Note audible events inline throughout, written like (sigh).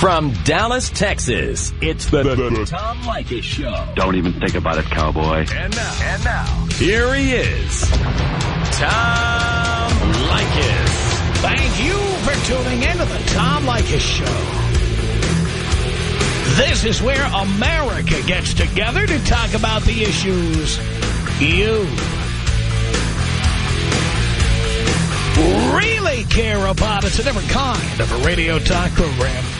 From Dallas, Texas, it's the, the, the Tom Leykis Show. Don't even think about it, cowboy. And now, and now, here he is, Tom Leykis. Thank you for tuning in to the Tom Leykis Show. This is where America gets together to talk about the issues you really care about. It's a different kind of a radio talk program.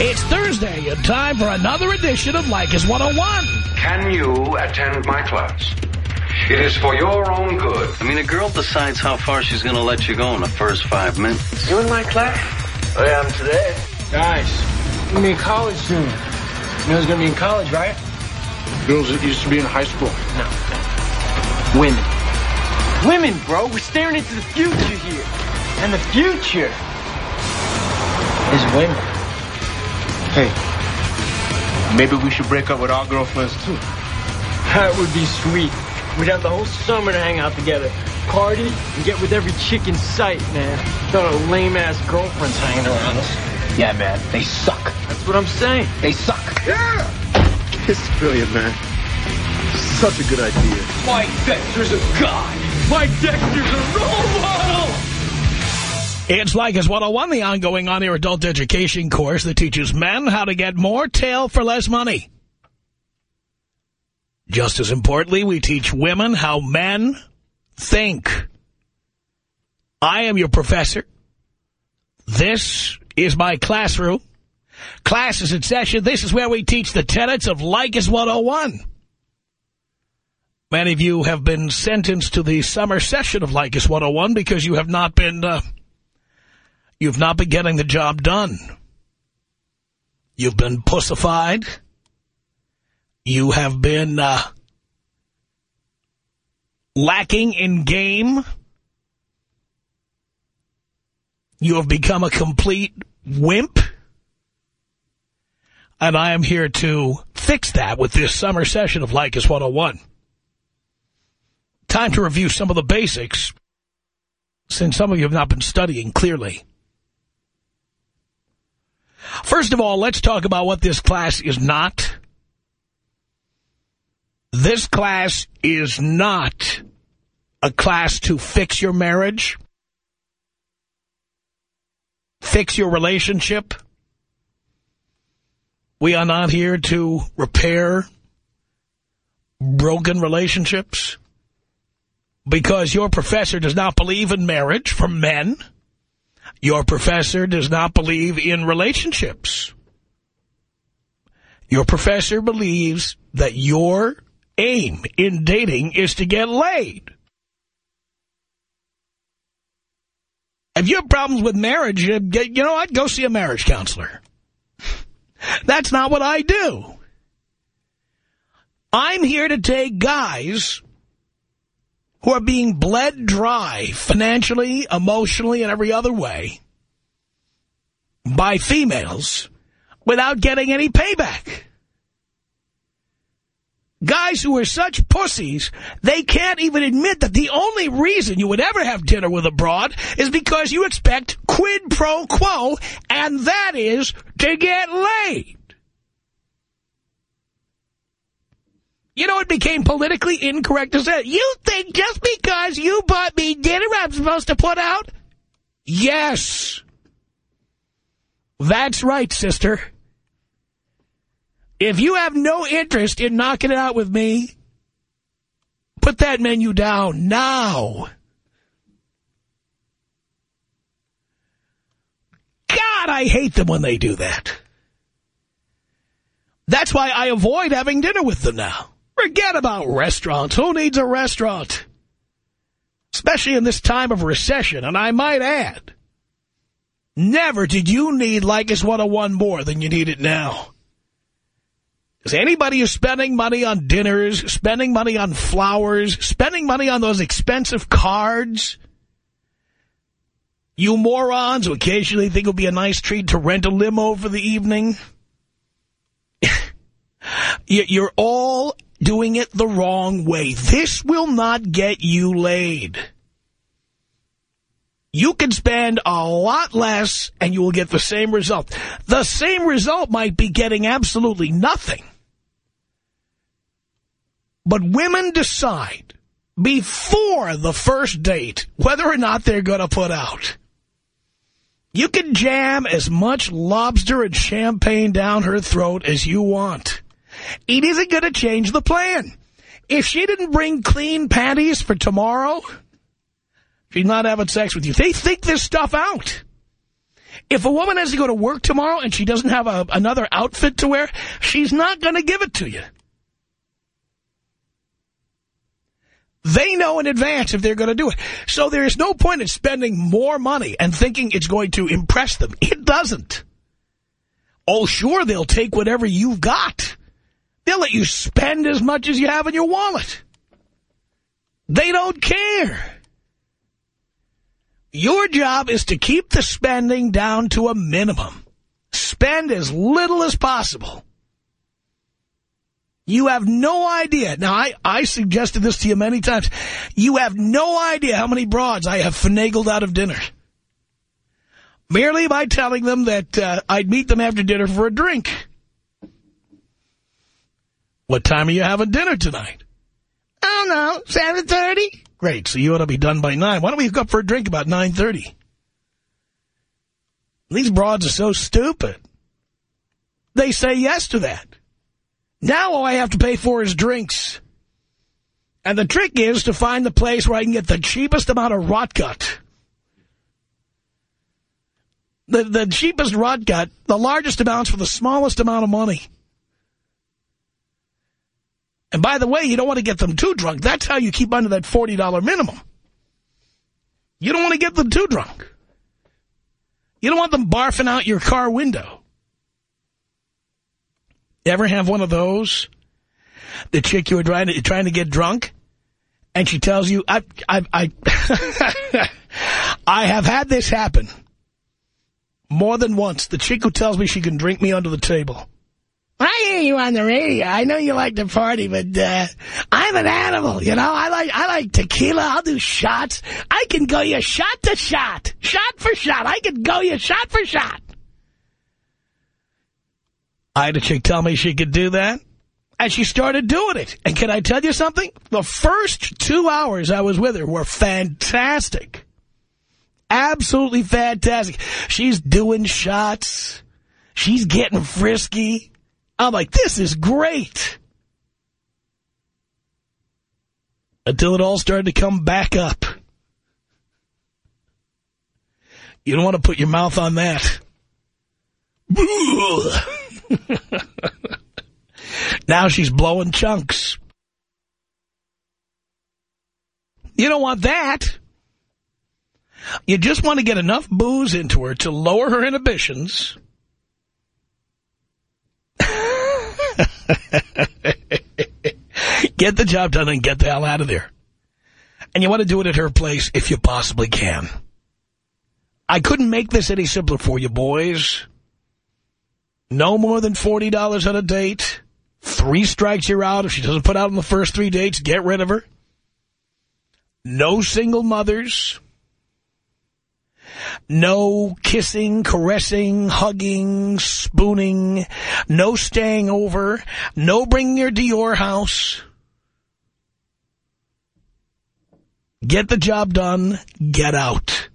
It's Thursday and time for another edition of Leykis 101. Can you attend my class? It is for your own good. I mean, a girl decides how far she's going to let you go in the first five minutes. You in my class? I am today. Guys, you're going to be in college soon. You know who's going to be in college, right? Girls that used to be in high school. No. Women. Women, bro. We're staring into the future here. And the future is women. Hey, maybe we should break up with our girlfriends too. That would be sweet. We'd have the whole summer to hang out together. Party and get with every chick in sight, man. Got our lame-ass girlfriends hanging around us. Yeah, man, they suck. That's what I'm saying. They suck. Yeah! This is brilliant, man. Such a good idea. Mike Dexter's a god. Mike Dexter's a role model. It's Leykis 101, the ongoing on-air adult education course that teaches men how to get more tail for less money. Just as importantly, we teach women how men think. I am your professor. This is my classroom. Class is in session. This is where we teach the tenets of Leykis 101. Many of you have been sentenced to the summer session of Leykis 101 because you have not been... Uh, You've not been getting the job done. You've been pussified. You have been uh, lacking in game. You have become a complete wimp. And I am here to fix that with this summer session of Leykis 101. Time to review some of the basics, since some of you have not been studying clearly. First of all, let's talk about what this class is not. This class is not a class to fix your marriage, fix your relationship. We are not here to repair broken relationships because your professor does not believe in marriage for men. Your professor does not believe in relationships. Your professor believes that your aim in dating is to get laid. If you have problems with marriage, you know what? Go see a marriage counselor. (laughs) That's not what I do. I'm here to take guys who are being bled dry financially, emotionally, and every other way by females without getting any payback. Guys who are such pussies, they can't even admit that the only reason you would ever have dinner with a broad is because you expect quid pro quo, and that is to get laid. You know, it became politically incorrect to say, you think just because you bought me dinner I'm supposed to put out? Yes. That's right, sister. If you have no interest in knocking it out with me, put that menu down now. God, I hate them when they do that. That's why I avoid having dinner with them now. Forget about restaurants. Who needs a restaurant? Especially in this time of recession, and I might add, never did you need Leykis 101 more than you need it now. Because anybody who's spending money on dinners, spending money on flowers, spending money on those expensive cards, you morons who occasionally think it would be a nice treat to rent a limo for the evening, (laughs) you're all doing it the wrong way. This will not get you laid. You can spend a lot less and you will get the same result. The same result might be getting absolutely nothing. But women decide before the first date whether or not they're going to put out. You can jam as much lobster and champagne down her throat as you want. It isn't going to change the plan. If she didn't bring clean panties for tomorrow, she's not having sex with you. They think this stuff out. If a woman has to go to work tomorrow and she doesn't have a, another outfit to wear, she's not going to give it to you. They know in advance if they're going to do it. So there is no point in spending more money and thinking it's going to impress them. It doesn't. Oh, sure, they'll take whatever you've got. They'll let you spend as much as you have in your wallet. They don't care. Your job is to keep the spending down to a minimum. Spend as little as possible. You have no idea. Now, I, I suggested this to you many times. You have no idea how many broads I have finagled out of dinner. Merely by telling them that uh, I'd meet them after dinner for a drink. What time are you having dinner tonight? I don't know, 7.30. Great, so you ought to be done by 9. Why don't we go up for a drink about 9.30? These broads are so stupid. They say yes to that. Now all I have to pay for is drinks. And the trick is to find the place where I can get the cheapest amount of rot gut. The, the cheapest rot gut, the largest amounts for the smallest amount of money. And by the way, you don't want to get them too drunk. That's how you keep under that $40 minimum. You don't want to get them too drunk. You don't want them barfing out your car window. Ever have one of those? The chick you were trying to, trying to get drunk? And she tells you, I, I, I, (laughs) I have had this happen more than once. The chick who tells me she can drink me under the table. I hear you on the radio. I know you like to party, but uh, I'm an animal, you know. I like I like tequila. I'll do shots. I can go you shot to shot, shot for shot. I can go you shot for shot. I had a chick tell me she could do that, and she started doing it. And can I tell you something? The first two hours I was with her were fantastic. Absolutely fantastic. She's doing shots. She's getting frisky. I'm like, this is great. Until it all started to come back up. You don't want to put your mouth on that. (laughs) now she's blowing chunks. You don't want that. You just want to get enough booze into her to lower her inhibitions. (laughs) get the job done and get the hell out of there. And you want to do it at her place if you possibly can. I couldn't make this any simpler for you, boys. No more than $40 on a date. Three strikes, you're out. If she doesn't put out on the first three dates, get rid of her. No single mothers. No kissing, caressing, hugging, spooning. No staying over. No bringing her to your house. Get the job done. Get out.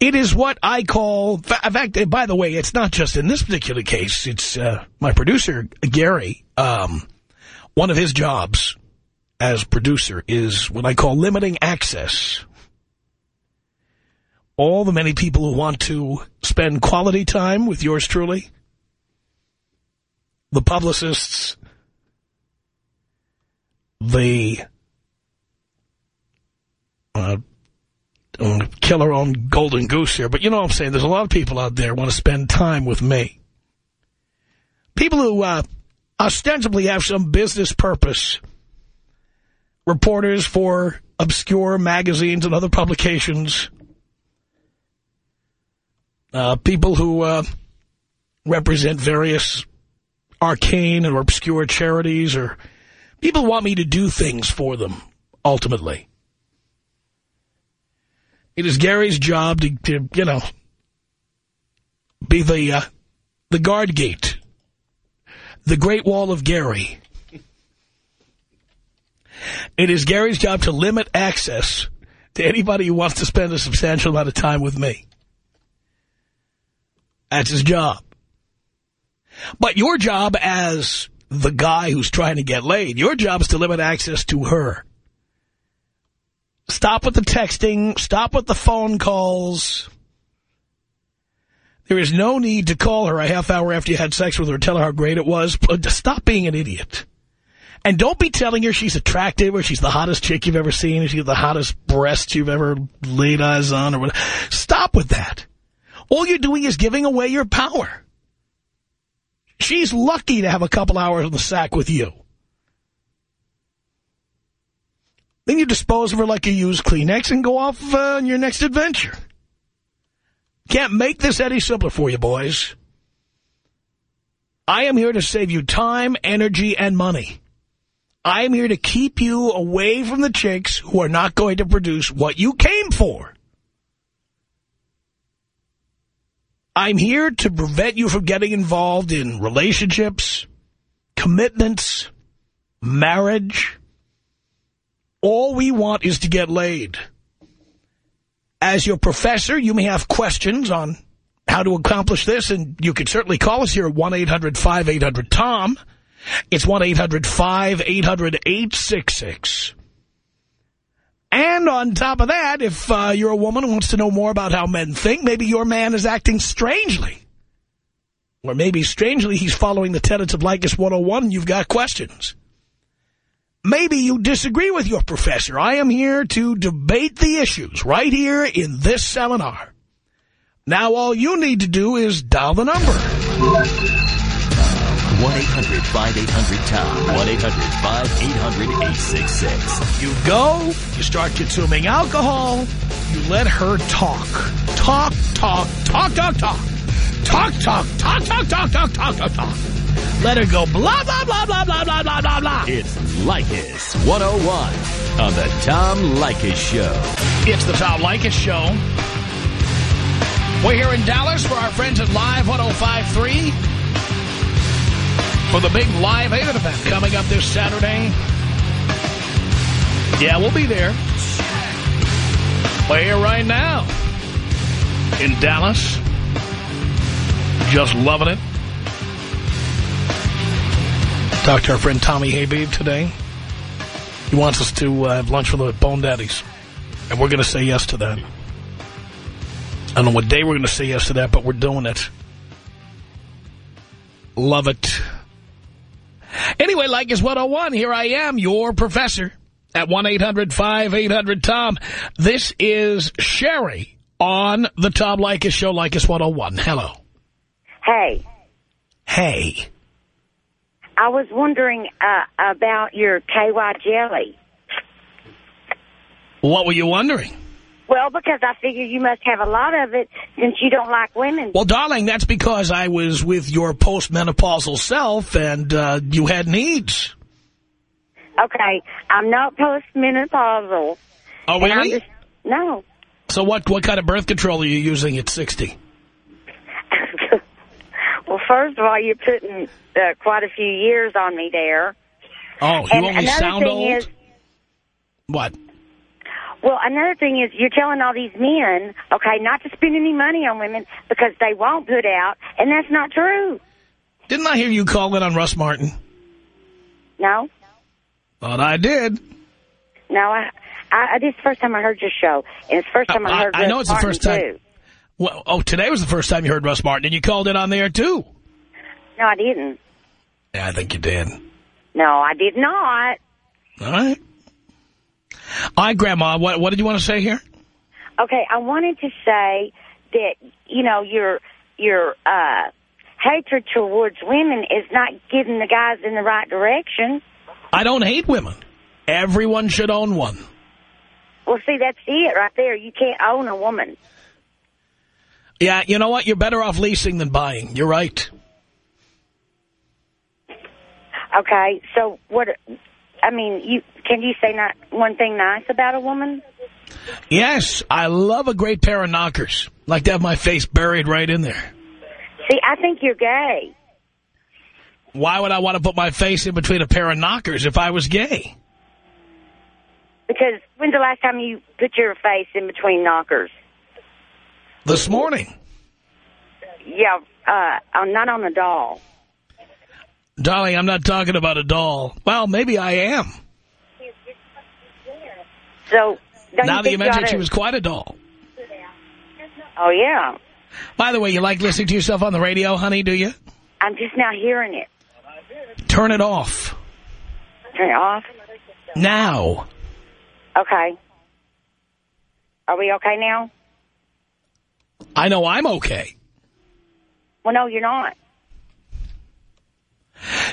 It is what I call, in fact, by the way, it's not just in this particular case. It's uh, my producer, Gary. Um, one of his jobs as producer is what I call limiting access. All the many people who want to spend quality time with yours truly, the publicists, the uh, kill our own golden goose here, but you know what I'm saying. There's a lot of people out there want to spend time with me. people who uh, ostensibly have some business purpose, reporters for obscure magazines and other publications, uh, people who uh, represent various arcane or obscure charities, or people want me to do things for them, ultimately. It is Gary's job to, to you know, be the uh, the guard gate, the Great Wall of Gary. It is Gary's job to limit access to anybody who wants to spend a substantial amount of time with me. That's his job. But your job as the guy who's trying to get laid, your job is to limit access to her. Stop with the texting. Stop with the phone calls. There is no need to call her a half hour after you had sex with her tell her how great it was. Stop being an idiot. And don't be telling her she's attractive or she's the hottest chick you've ever seen or she's the hottest breasts you've ever laid eyes on or whatever. Stop with that. All you're doing is giving away your power. She's lucky to have a couple hours in the sack with you. Then you dispose of her like a used Kleenex and go off uh, on your next adventure. Can't make this any simpler for you, boys. I am here to save you time, energy, and money. I am here to keep you away from the chicks who are not going to produce what you came for. I'm here to prevent you from getting involved in relationships, commitments, marriage. All we want is to get laid. As your professor, you may have questions on how to accomplish this, and you can certainly call us here at 1-800-5800-TOM. It's 1-800-5800-866. And on top of that, if uh, you're a woman who wants to know more about how men think, maybe your man is acting strangely. Or maybe strangely he's following the tenets of Leykis 101 and you've got questions. Maybe you disagree with your professor. I am here to debate the issues right here in this seminar. Now all you need to do is dial the number. 1-800-5800-TOM. 1-800-5800-866. You go, you start consuming alcohol, you let her talk. Talk, talk, talk, talk, talk. Talk, talk, talk, talk, talk, talk, talk, talk, talk. Let her go blah, blah, blah, blah, blah, blah, blah, blah, blah. It's Leykis 101 on the Tom Leykis Show. It's the Tom Leykis Show. We're here in Dallas for our friends at Live 1053 for the big Live 8 event coming up this Saturday. Yeah, we'll be there. We're here right now in Dallas. Just loving it. Talked to our friend Tommy Habib today. He wants us to uh, have lunch with the Bone Daddies. And we're going to say yes to that. I don't know what day we're going to say yes to that, but we're doing it. Love it. Anyway, Leykis 101, here I am, your professor at 1-800-5800-TOM. This is Sherry on the Tom Leykis Show, Leykis 101. Hello. Hey, Hey. I was wondering uh, about your KY jelly. What were you wondering? Well, because I figure you must have a lot of it since you don't like women. Well, darling, that's because I was with your postmenopausal self and uh, you had needs. Okay, I'm not postmenopausal. Oh, really? just, no. So what, what kind of birth control are you using at 60? (laughs) well, first of all, you're putting uh, quite a few years on me there. Oh, you and only sound old? is, What? Well, another thing is you're telling all these men, okay, not to spend any money on women because they won't put out, and that's not true. Didn't I hear you call in on Russ Martin? No, Thought I did. no, I, I, this is the first time I heard your show, and it's the first time I, I- heard. I Russ know it's the first time. Too. Well, oh, today was the first time you heard Russ Martin, and you called in on there, too. No, I didn't. Yeah, I think you did. No, I did not. All right. All right, Grandma, what, what did you want to say here? Okay, I wanted to say that you know your your uh hatred towards women is not getting the guys in the right direction. I don't hate women. Everyone should own one. Well, see, that's it right there. You can't own a woman. Yeah, you know what? You're better off leasing than buying. You're right. Okay, so what? I mean, you can you say not one thing nice about a woman? Yes, I love a great pair of knockers. Like to have my face buried right in there. See, I think you're gay. Why would I want to put my face in between a pair of knockers if I was gay? Because when's the last time you put your face in between knockers? This morning. Yeah, uh, uh, not on a doll. Darling, I'm not talking about a doll. Well, maybe I am. So, now you that you mentioned she was quite a doll. Oh, yeah. By the way, you like listening to yourself on the radio, honey, do you? I'm just now hearing it. Turn it off. Turn it off. Now. Okay. Are we okay now? I know I'm okay. Well, no, you're not.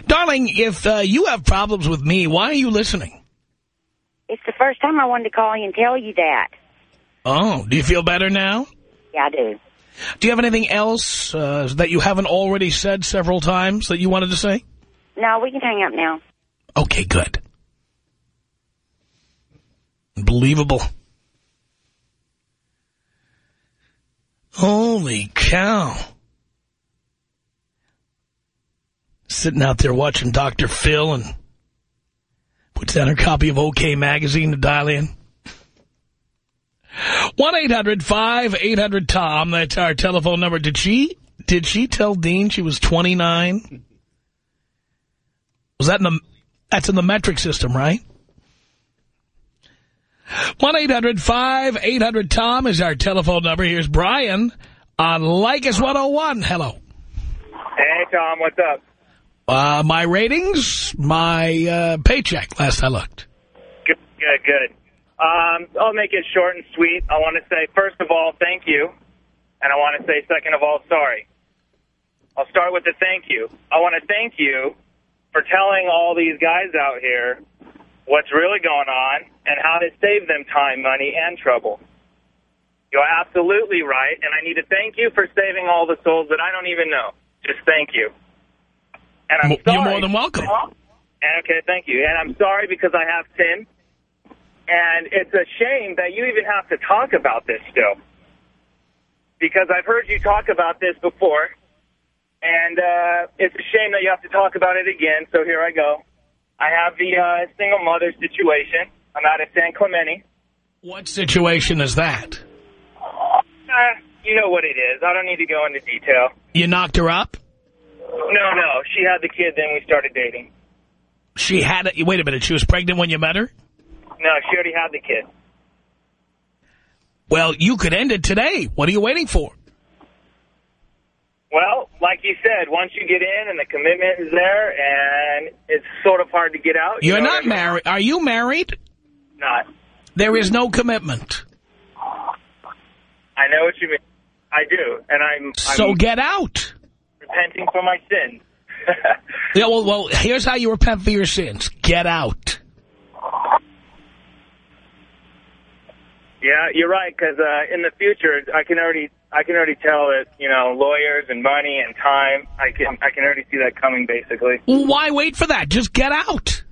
Darling, if uh, you have problems with me, why are you listening? It's the first time I wanted to call you and tell you that. Oh, do you feel better now? Yeah, I do. Do you have anything else uh, that you haven't already said several times that you wanted to say? No, we can hang up now. Okay, good. Unbelievable. Holy cow. Sitting out there watching Dr. Phil and puts down her copy of OK Magazine to dial in. 1-800-5800-TOM. That's our telephone number. Did she, did she tell Dean she was 29? Was that in the, that's in the metric system, right? 1-800-5800-TOM is our telephone number. Here's Brian on Leykis 101. Hello. Hey, Tom, what's up? Uh, my ratings, my uh, paycheck, last I looked. Good, good, good. Um, I'll make it short and sweet. I want to say, first of all, thank you. And I want to say, second of all, sorry. I'll start with the thank you. I want to thank you for telling all these guys out here what's really going on and how to save them time, money, and trouble. You're absolutely right, and I need to thank you for saving all the souls that I don't even know. Just thank you. And I'm sorry. You're more than welcome. And okay, thank you. And I'm sorry because I have sin. And it's a shame that you even have to talk about this still. Because I've heard you talk about this before. And uh, it's a shame that you have to talk about it again, so here I go. I have the uh, single mother situation. I'm out at San Clemente. What situation is that? Uh, you know what it is. I don't need to go into detail. You knocked her up? No, no. She had the kid, then we started dating. She had it. Wait a minute. She was pregnant when you met her? No, she already had the kid. Well, you could end it today. What are you waiting for? Well, like you said, once you get in and the commitment is there and it's sort of hard to get out. you You're know not I mean? married. Are you married? Not. There is no commitment. I know what you mean. I do. And I'm, So I'm get out. Repenting for my sins. (laughs) Yeah, well, well, here's how you repent for your sins. Get out. yeah, you're right, because uh, in the future, I can already I can already tell that, you know, lawyers and money and time, I can I can already see that coming, basically. Well, why wait for that? Just get out.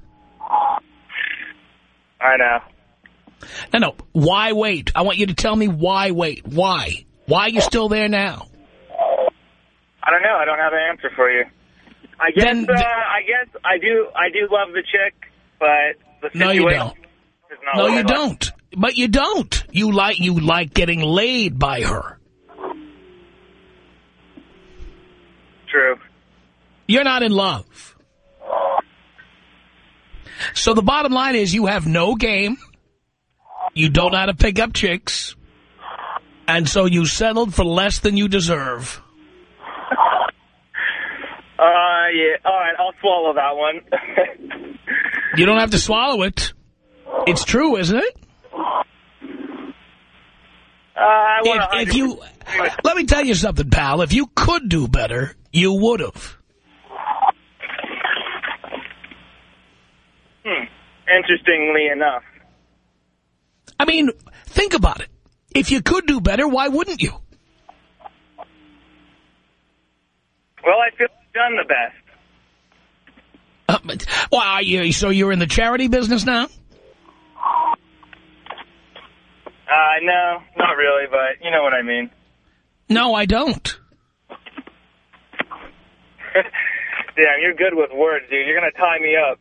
I know. No, no. Why wait? I want you to tell me why wait. Why? Why are you still there now? I don't know. I don't have an answer for you. I guess Then uh, I guess I do I do love the chick, but the No, situation you don't. is not No, what I you don't. But you don't. You like you like getting laid by her. True. You're not in love. So the bottom line is you have no game. You don't know how to pick up chicks. And so you settled for less than you deserve. Uh, yeah. All right, I'll swallow that one. (laughs) You don't have to swallow it. It's true, isn't it? uh, if, if you, let me tell you something, pal. If you could do better, you would have. Hmm. Interestingly enough. I mean, think about it. If you could do better, why wouldn't you? Well, I feel done the best. Uh, but- well, are you, so you're in the charity business now? Uh, no, not really, but you know what I mean. No, I don't. (laughs) Damn, you're good with words, dude. You're going to tie me up.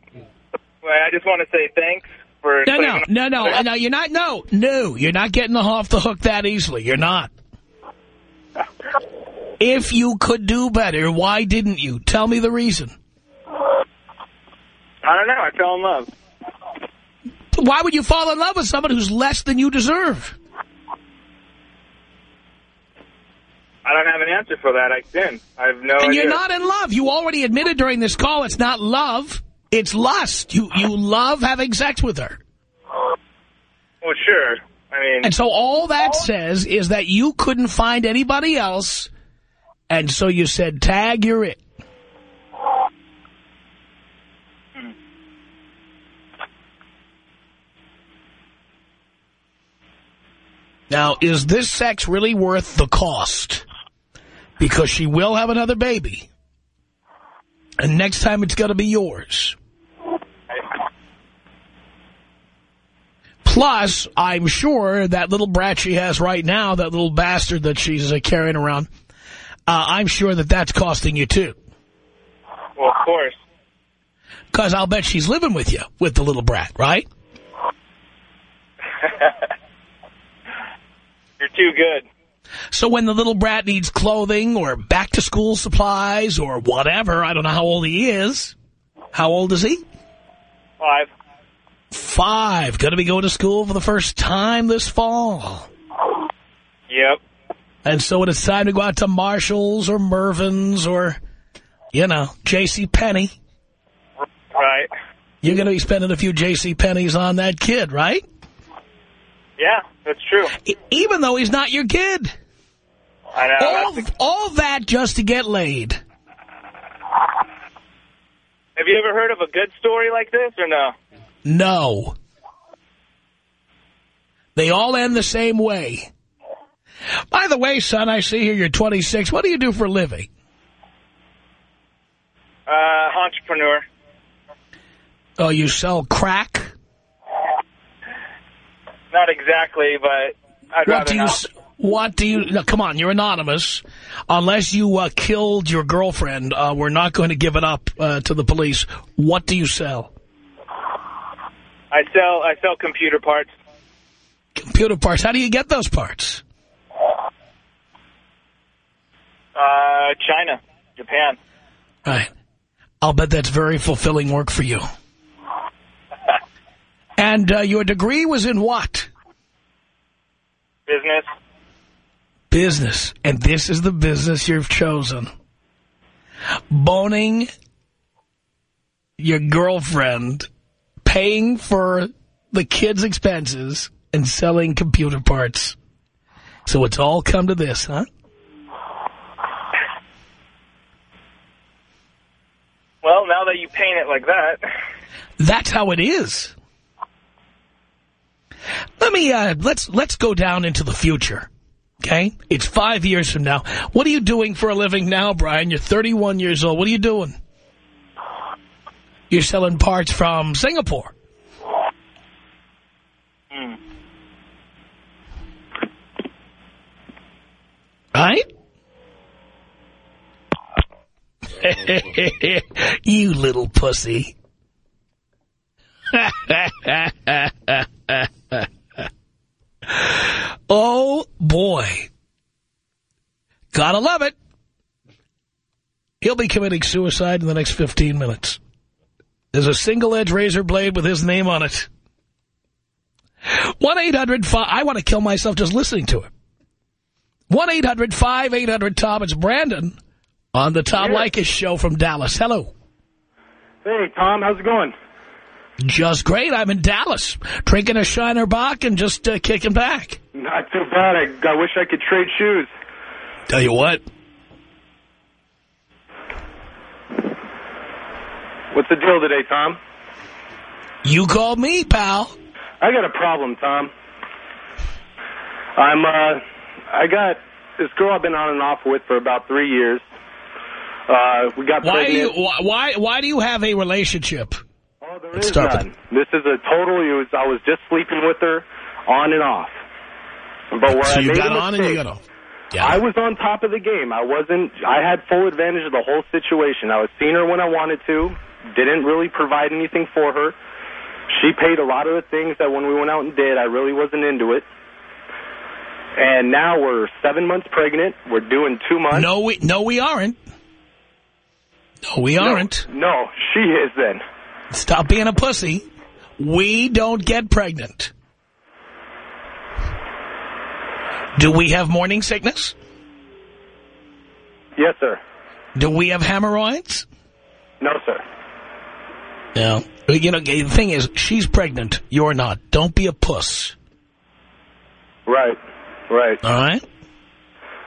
Well, I just want to say thanks for... No, no, no, no, no, you're not, no, no, you're not getting off the hook that easily. You're not. (laughs) If you could do better, why didn't you? Tell me the reason. I don't know. I fell in love. Why would you fall in love with someone who's less than you deserve? I don't have an answer for that. I sin. I have no And idea. you're not in love. You already admitted during this call it's not love, it's lust. You, you love having sex with her. Well, sure. I mean... And so all that says is that you couldn't find anybody else, and so you said, tag, you're it. Now, is this sex really worth the cost? Because she will have another baby. And next time it's going to be yours. Plus, I'm sure that little brat she has right now, that little bastard that she's uh, carrying around, uh, I'm sure that that's costing you too. Well, of course. Because I'll bet she's living with you, with the little brat, right? (laughs) You're too good. So when the little brat needs clothing or back-to-school supplies or whatever, I don't know how old he is. How old is he? Five. Five. Going to be going to school for the first time this fall. Yep. And so when it's time to go out to Marshall's or Mervyn's or, you know, J.C. Penney, Right. you're going to be spending a few J.C. Pennies on that kid, right? Yeah, that's true. E- even though he's not your kid. I know. All, the- all that just to get laid. Have you ever heard of a good story like this or no? No. They all end the same way. By the way, son, I see here you're 26. What do you do for a living? Uh, entrepreneur. Oh, you sell crack? Not exactly, but I'd What rather do you... not. s- What do you... No, come on, you're anonymous. Unless you uh, killed your girlfriend, uh, we're not going to give it up uh, to the police. What do you sell? I sell I sell computer parts. Computer parts. How do you get those parts? Uh, China, Japan. Right. I'll bet that's very fulfilling work for you. (laughs) And uh, your degree was in what? Business. Business. And this is the business you've chosen. Boning your girlfriend, paying for the kids' expenses, and selling computer parts. So it's all come to this, huh? Well, now that you paint it like that, That's how it is. Let me, uh, let's, let's go down into the future. Okay? It's five years from now. What are you doing for a living now, Brian? You're 31 years old. What are you doing? You're selling parts from Singapore. Right? (laughs) you little pussy. (laughs) oh, boy. Gotta love it. He'll be committing suicide in the next 15 minutes. There's a single-edged razor blade with his name on it. 1-800-5... I want to kill myself just listening to it. 1-800-5800-TOM. It's Brandon on the Tom Leykis show from Dallas. Hello. Hey, Tom, how's it going? Just great. I'm in Dallas, drinking a Shiner Bock and just uh, kicking back. Not too bad. I, I wish I could trade shoes. Tell you what, What's the deal today, Tom? you called me, pal. I got a problem, Tom. I'm, uh, I got this girl I've been on and off with for about three years. Uh, we got Why do you why why, do you have a relationship? Oh, there Let's is none. This is a total, was, I was just sleeping with her on and off. But where So I you made got on and you got off. Yeah. I was on top of the game. I wasn't, I had full advantage of the whole situation. I was seeing her when I wanted to, didn't really provide anything for her. She paid a lot of the things that when we went out and did, I really wasn't into it. And now we're seven months pregnant. We're doing two months. no, we no we aren't. No, we aren't. No, she is then. Stop being a pussy. We don't get pregnant. Do we have morning sickness? Yes, sir. Do we have hemorrhoids? No, sir. No. You know, the thing is, she's pregnant. You're not. Don't be a puss. Right, right. All right?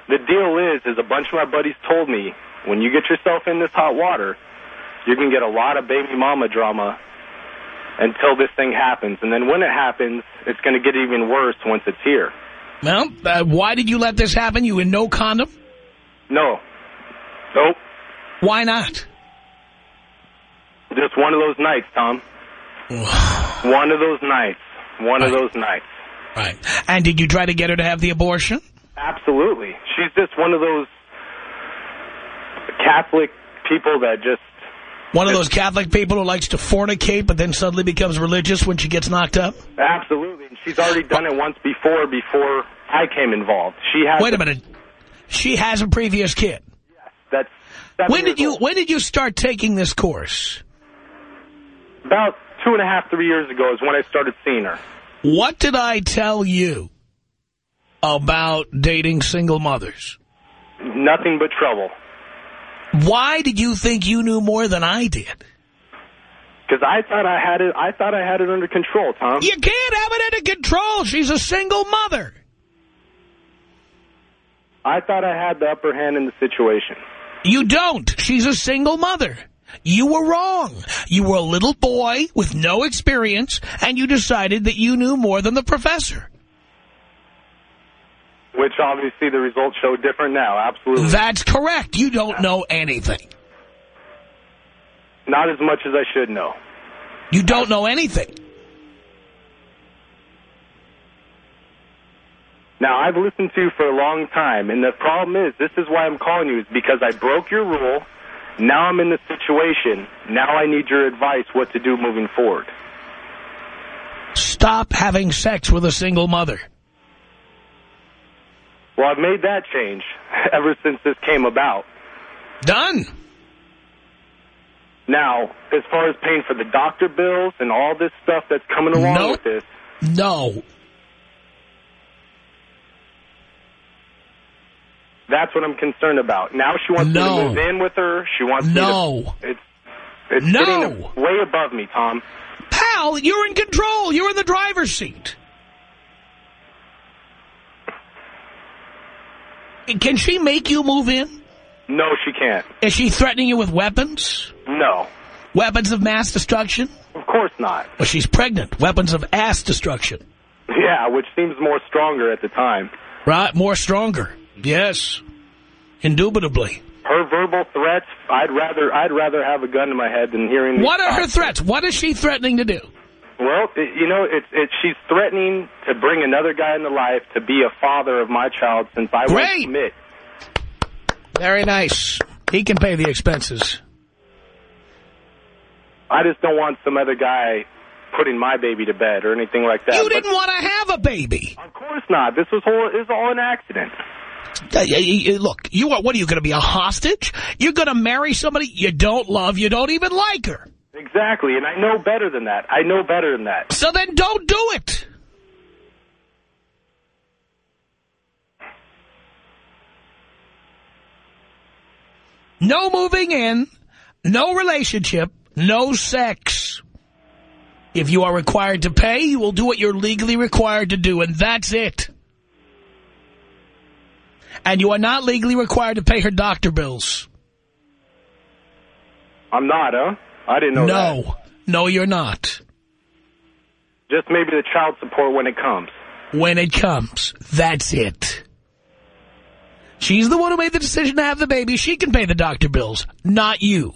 The deal is, is a bunch of my buddies told me, when you get yourself in this hot water, you can get a lot of baby mama drama until this thing happens. And then when it happens, it's going to get even worse once it's here. Well, uh, why did you let this happen? You in no condom? No. Nope. Why not? Just one of those nights, Tom. (sighs) one of those nights. One of those nights. Right. And did you try to get her to have the abortion? Absolutely. She's just one of those Catholic people that just One of those Catholic people who likes to fornicate but then suddenly becomes religious when she gets knocked up? absolutely. And she's already done it once before. Before I came involved, she has. Wait a minute. She has a previous kid. Yes, That's When did you old. when did you start taking this course? About two and a half, three years ago is when I started seeing her. What did I tell you about dating single mothers? Nothing but trouble. Why did you think you knew more than I did? Because I thought I had it. I thought I had it under control, Tom. You can't have it under control. She's a single mother. I thought I had the upper hand in the situation. You don't. She's a single mother. You were wrong. You were a little boy with no experience, and you decided that you knew more than the professor. Which obviously the results show different now. Absolutely. That's correct. You don't know anything. Not as much as I should know. You don't know anything. Now, I've listened to you for a long time, and the problem is, this is why I'm calling you, is because I broke your rule. Now I'm in this situation. Now I need your advice what to do moving forward. Stop having sex with a single mother. Well, I've made that change (laughs) ever since this came about. Done. Now, as far as paying for the doctor bills and all this stuff that's coming along Nope. with this, No. that's what I'm concerned about. Now she wants No. me to move in with her. She wants No. me to... It's, it's No. way above me, Tom. Pal, you're in control. You're in the driver's seat. Can she make you move in? No, she can't. Is she threatening you with weapons? No. Weapons of mass destruction? Of course not. Well, she's pregnant. Weapons of ass destruction. Yeah, which seems more stronger at the time. Right? More stronger. Yes. Indubitably. Her verbal threats, I'd rather I'd rather have a gun to my head than hearing What are her threats? What is she threatening to do? Well, it, you know, it's it's she's threatening to bring another guy into life to be a father of my child since I Great. won't commit. Very nice. He can pay the expenses. I just don't want some other guy putting my baby to bed or anything like that. You didn't want to have a baby. Of course not. This was whole is all an accident. Look, you are, what are you going to be, a hostage? You're going to marry somebody you don't love, you don't even like her. Exactly, and I know better than that. I know better than that. So then don't do it. No moving in, no relationship, no sex. If you are required to pay, you will do what you're legally required to do, and that's it. And you are not legally required to pay her doctor bills. I'm not, huh? I didn't know that. No. No, you're not. Just maybe the child support when it comes. When it comes. That's it. She's the one who made the decision to have the baby. She can pay the doctor bills, not you.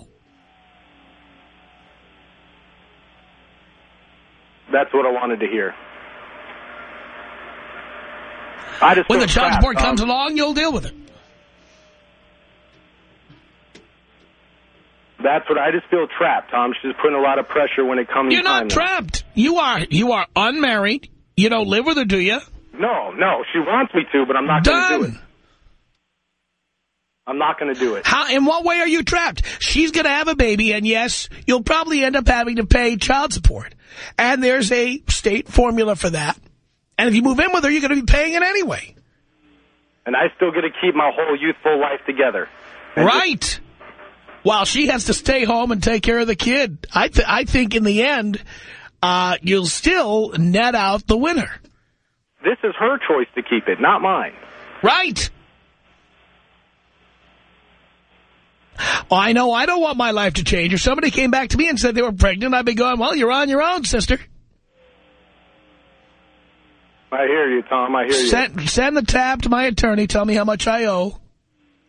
That's what I wanted to hear. I just When the child support Tom. comes um, along, you'll deal with it. That's what I just feel trapped, Tom. She's putting a lot of pressure when it comes. To You're not trapped. You are you are unmarried. You don't live with her, do you? No, no. She wants me to, but I'm not going to do it. I'm not going to do it. How? In what way are you trapped? She's going to have a baby, and yes, you'll probably end up having to pay child support. And there's a state formula for that. And if you move in with her, you're going to be paying it anyway. And I still get to keep my whole youthful life together. And just- Right. While she has to stay home and take care of the kid. I, th I think in the end, uh, you'll still net out the winner. this is her choice to keep it, not mine. Right. Well, I know I don't want my life to change. If somebody came back to me and said they were pregnant, I'd be going, well, you're on your own, sister. I hear you, Tom. I hear you. Send, send the tab to my attorney. Tell me how much I owe.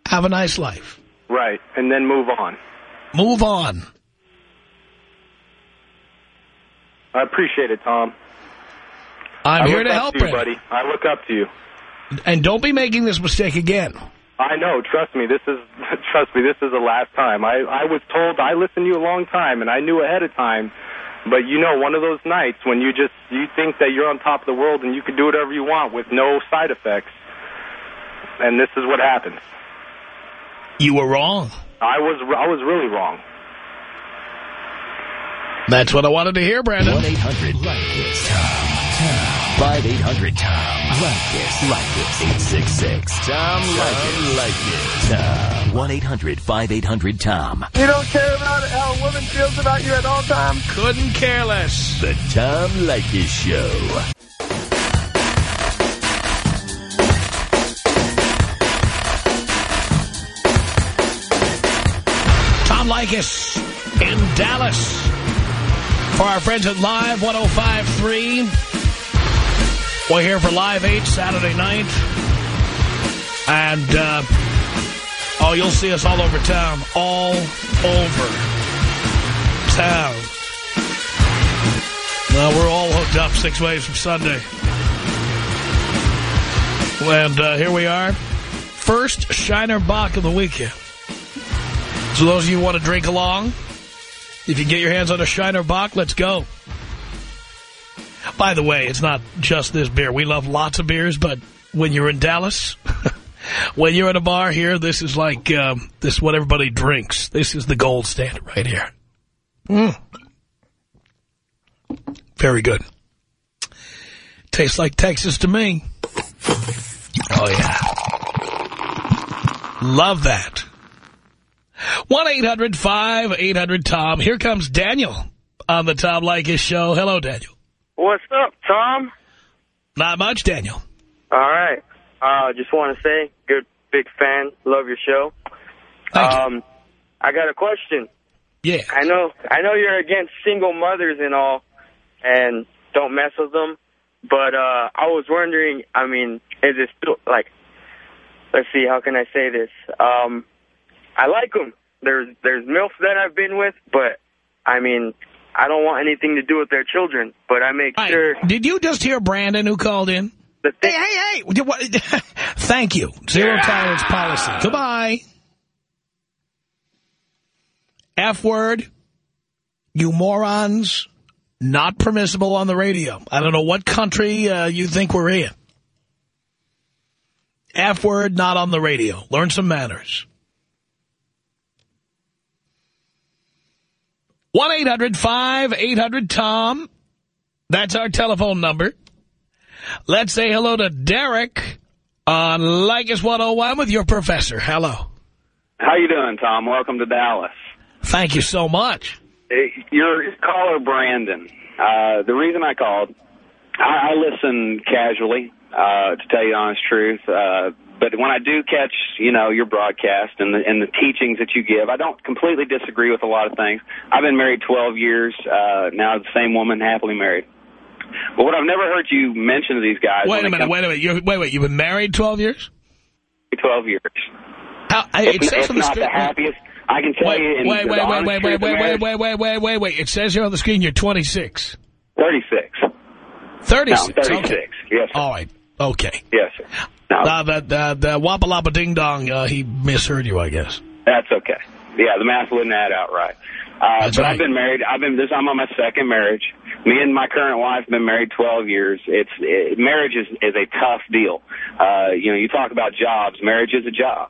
Have a nice life. Right, and then move on. Move on. I appreciate it, Tom. I'm I here to help, to you, buddy. I look up to you. And don't be making this mistake again. I know. Trust me. This is (laughs) trust me. This is the last time. I I was told. I listened to you a long time, and I knew ahead of time. But you know, one of those nights when you just you think that you're on top of the world and you can do whatever you want with no side effects, and this is what happens. You were wrong. I was I was really wrong. That's what I wanted to hear, Brandon. 1-800-LIKE-IT. Tom. 5-800-TOM. Like this. Like this. 866. Tom Like it. Like it. Tom. 1-800-5800-TOM. You don't care about how a woman feels about you at all times? Couldn't care less. The Tom Leykis Show. Leykis in Dallas. For our friends at Live 1053. We're here for Live 8 Saturday night. And, uh, oh, you'll see us all over town. All over town. Now, we're all hooked up six ways from Sunday. And uh, here we are. First Shiner Bock of the weekend. So those of you who want to drink along, if you get your hands on a Shiner Bock, let's go. By the way, it's not just this beer. We love lots of beers, but when you're in Dallas, (laughs) when you're at a bar here, this is like, um, this is what everybody drinks. This is the gold standard right here. Mm. Very good. Tastes like Texas to me. Oh, yeah. Love that. 1-800-5800-TOM. Here comes Daniel on the Tom Leykis show. Hello, Daniel. What's up, Tom? Not much, Daniel. All right. Uh, just want to say, good, big fan. Love your show. Thank you. um, I got a question. Yeah. I know, I know you're against single mothers and all, and don't mess with them. But uh, I was wondering. I mean, is it still like? Let's see. How can I say this? Um, I like them. There's there's milfs that I've been with, but I mean, I don't want anything to do with their children. But I make Right. sure Did you just hear Brandon who called in? Hey, hey, hey. What- (laughs) Thank you. Zero tolerance policy. Goodbye. F word. You morons. Not permissible on the radio. I don't know what country uh, you think we're in. F word, not on the radio. Learn some manners. 1-800-5800-TOM. That's our telephone number. Let's say hello to Derek on Leykis 101 with your professor. Hello. How you doing, Tom? Welcome to Dallas. Thank you so much. Your caller, Brandon. Uh, the reason I called, I, I listen casually, uh, to tell you the honest truth. Uh, but when I do catch, you know, your broadcast and the and the teachings that you give, I don't completely disagree with a lot of things. I've been married 12 years uh, now, the same woman, happily married. But what I've never heard you mention to these guys. Wait a minute, wait a minute. You're, wait, wait. You've been married 12 years? 12 years. How, it's it says it's on the not screen- the happiest. I can tell Wait, you. In wait, the wait, wait, honest wait, wait, wait, wait, wait, wait, wait, wait. It says here on the screen you're 26. 36. 36. No, 36. Okay. Yes. Sir. All right. Okay. Yes, sir. No, Uh, that, that, the Wappa Lappa Ding Dong, uh, he misheard you, I guess. that's okay. Yeah, the math wouldn't add out right. Uh, That's but right. I've been married. I've been this. I'm on my second marriage. Me and my current wife have been married 12 years. It's it, marriage is is a tough deal. Uh, you know, you talk about jobs. Marriage is a job,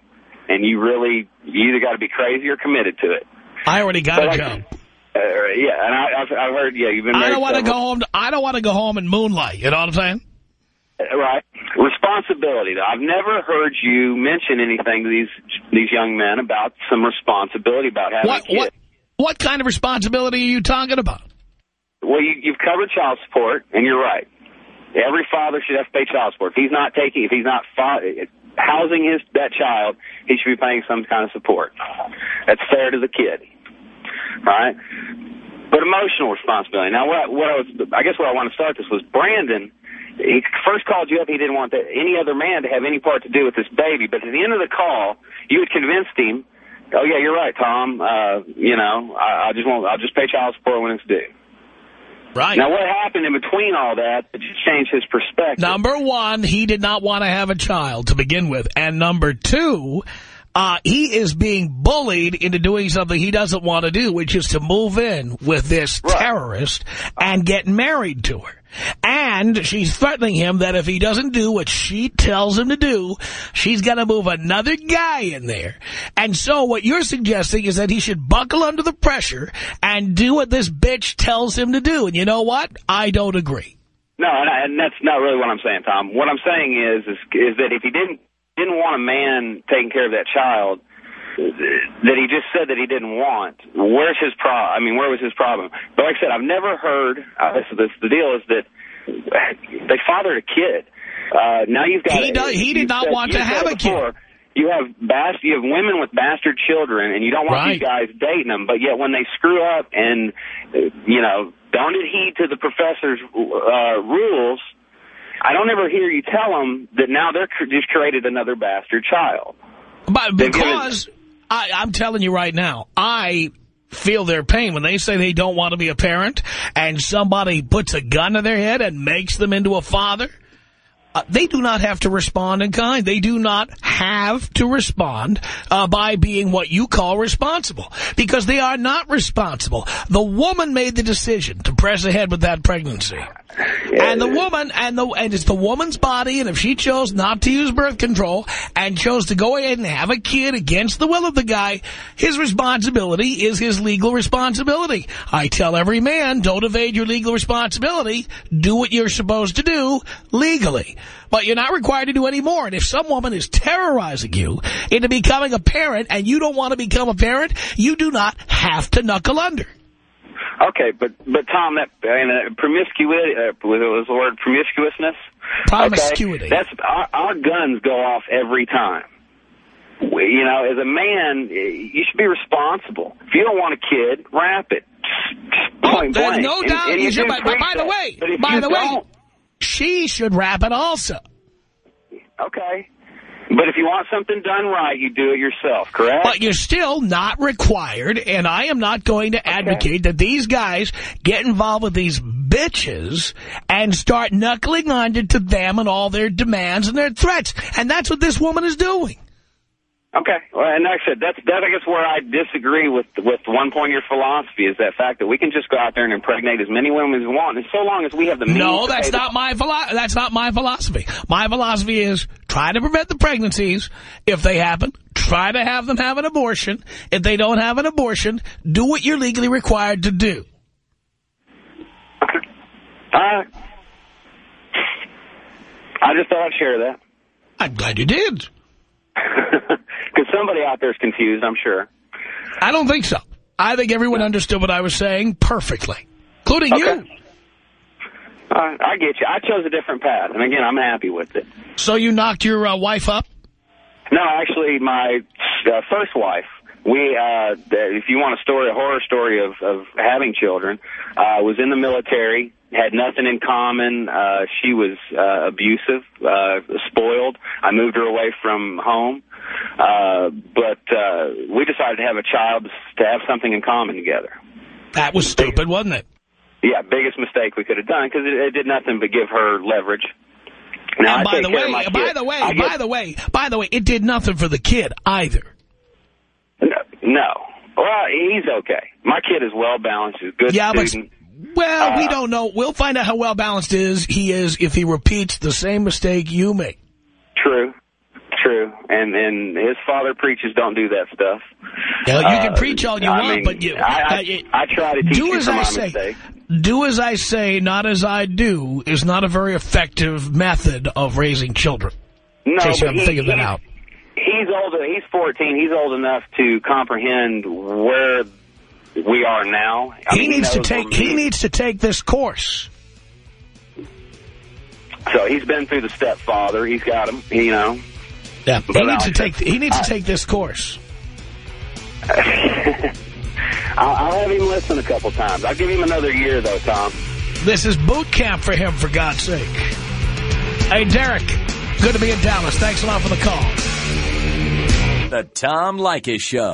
and you really you either got to be crazy or committed to it. I already got But a job. Uh, yeah, and I, I've, I've heard. Yeah, you've been. I don't want to go home. I don't want to go home and moonlight. You know what I'm saying? Uh, Right. Responsibility. Though. I've never heard you mention anything to these these young men about some responsibility about having What a kid. what what kind of responsibility are you talking about? Well, you, you've covered child support, and you're right. Every father should have to pay child support. If he's not taking, if he's not housing his that child, he should be paying some kind of support. That's fair to the kid, right? But emotional responsibility. Now, what, what I was, I guess where I want to start this was Brandon. He first called you up. He didn't want the, any other man to have any part to do with this baby. But at the end of the call, you had convinced him. Oh yeah, you're right, Tom. Uh, you know, I, I just won't. I'll just pay child support when it's due. Right. Now, what happened in between all that that just changed his perspective? Number one, he did not want to have a child to begin with. And number two, uh, he is being bullied into doing something he doesn't want to do, which is to move in with this terrorist and get married to her. And she's threatening him that if he doesn't do what she tells him to do, she's going to move another guy in there. And so what you're suggesting is that he should buckle under the pressure and do what this bitch tells him to do. And you know what? I don't agree. No, and, that's not really what I'm saying, Tom. What I'm saying is, is, is that if he didn't didn't want a man taking care of that child that he just said that he didn't want, where's his pro? I mean, where was his problem? But like I said, I've never heard. Uh, this, this, the deal is that they fathered a kid. Uh, now you've got. He does- he did not said- want to have a kid. You have bast- you have women with bastard children, and you don't want Right. these guys dating them. But yet, when they screw up and uh, you know don't adhere to the professor's uh, rules, I don't ever hear you tell them that now they're cr- just created another bastard child. But because I, I'm telling you right now, I feel their pain when they say they don't want to be a parent and somebody puts a gun to their head and makes them into a father. Uh, they do not have to respond in kind. They do not have to respond uh, by being what you call responsible because they are not responsible. The woman made the decision to press ahead with that pregnancy. And the woman, and the and it's the woman's body, and if she chose not to use birth control and chose to go ahead and have a kid against the will of the guy, his responsibility is his legal responsibility. I tell every man, don't evade your legal responsibility. Do what you're supposed to do legally. But you're not required to do any more. And if some woman is terrorizing you into becoming a parent and you don't want to become a parent, you do not have to knuckle under. Okay, but but Tom, that I mean, uh, promiscuity uh, was the word promiscuousness. Promiscuity. Okay? That's our, our guns go off every time. We, you know, as a man, you should be responsible. If you don't want a kid, wrap it. Point There's blank. no And- doubt and you should. but by the way, that. But if by the way, she should wrap it also. okay. But if you want something done right, you do it yourself. Correct? But you're still not required, and I am not going to advocate that these guys get involved with these bitches and start knuckling under to them and all their demands and their threats. And that's what this woman is doing. Okay, well, and like I said, that's that. I guess where I disagree with with one point of your philosophy is that fact that we can just go out there and impregnate as many women as we want, and so long as we have the means. No, that's not my that's not my philosophy. My philosophy is try to prevent the pregnancies if they happen. Try to have them have an abortion. If they don't have an abortion, do what you're legally required to do. All right. I just thought I'd share that I'm glad you did. (laughs) because somebody out there is confused. I'm sure. I don't think so. I think everyone understood what I was saying perfectly, including you. All right, I get you. I chose a different path, and again, I'm happy with it. So you knocked your uh, wife up? No, actually, my uh, first wife. We, uh, if you want a story, a horror story of, of having children, uh, was in the military, had nothing in common. Uh, she was uh, abusive, uh, spoiled. I moved her away from home, uh, but uh, we decided to have a child to have something in common together. That was stupid, wasn't it? Yeah, biggest mistake we could have done because it, it did nothing but give her leverage. Now, and by the way, by kid. the way, I get- by the way, by the way, it did nothing for the kid either. No, no. Well, he's okay. My kid is well balanced. He's a good Yeah, but- student. Well, we Uh, don't know. We'll find out how well balanced is he is if he repeats the same mistake you make. True, true. And and his father preaches don't do that stuff. Yeah, you can Uh, preach all you I want, mean, but you, I, I, uh, I try to teach do as I say. mistakes. Do as I say, not as I do, is not a very effective method of raising children. No, in case you haven't he- figured that out. He's older. He's 14. He's old enough to comprehend where we are now. I He mean, needs to take. He me- needs to take this course. So he's been through the stepfather. He's got him. You know. Yeah, But he needs I- to take. He needs I- to take this course. (laughs) I'll, I'll have him listen a couple times. I'll give him another year, though, Tom. This is boot camp for him, for God's sake. Hey, Derek, good to be in Dallas. Thanks a lot for the call. The Tom Leykis Show.